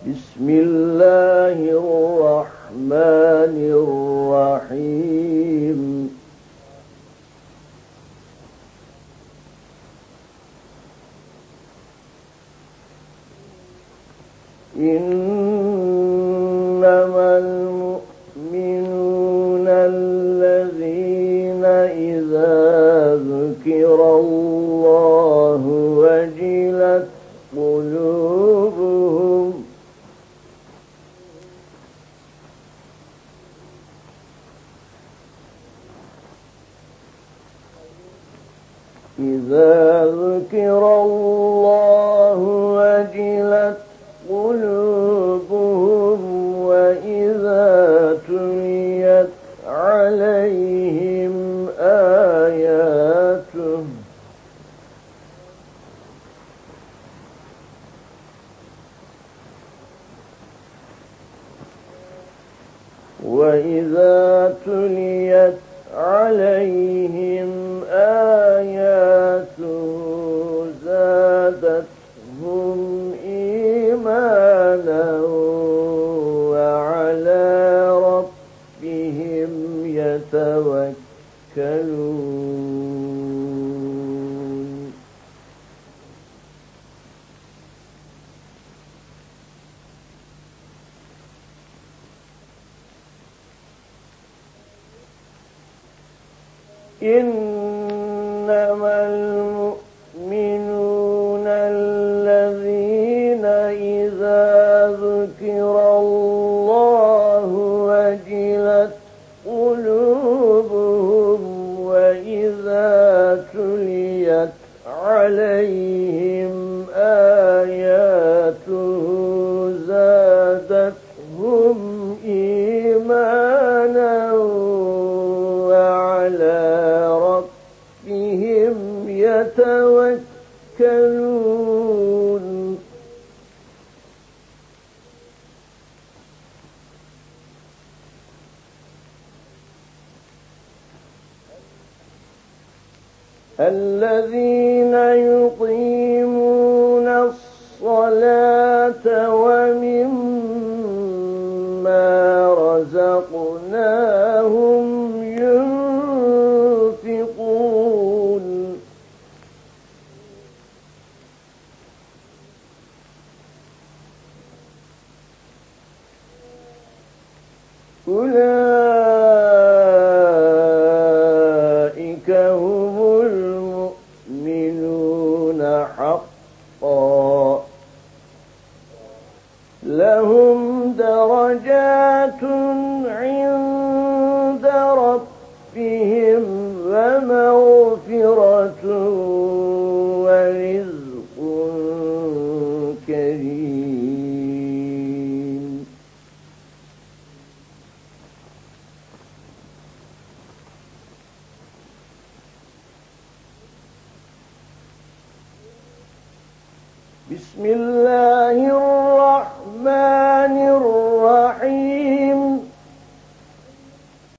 بسم الله الرحمن الرحيم. إنما المؤمنون الذين إذا ذكر الله وجلت قلوبهم إذا ذكر الله وجلت قلوبهم وإذا تليت عليهم وإذا تليت عليهم يتوكلون إنما المؤمنون تليت عليهم آياته زادتهم إيمانا وعلى ربهم يتوكلون. الذين يقيمون الصلاة ومما رزقناهم ينفقون. أولئك حقا لهم درجات عند ربهم ومغفرة بسم الله الرحمن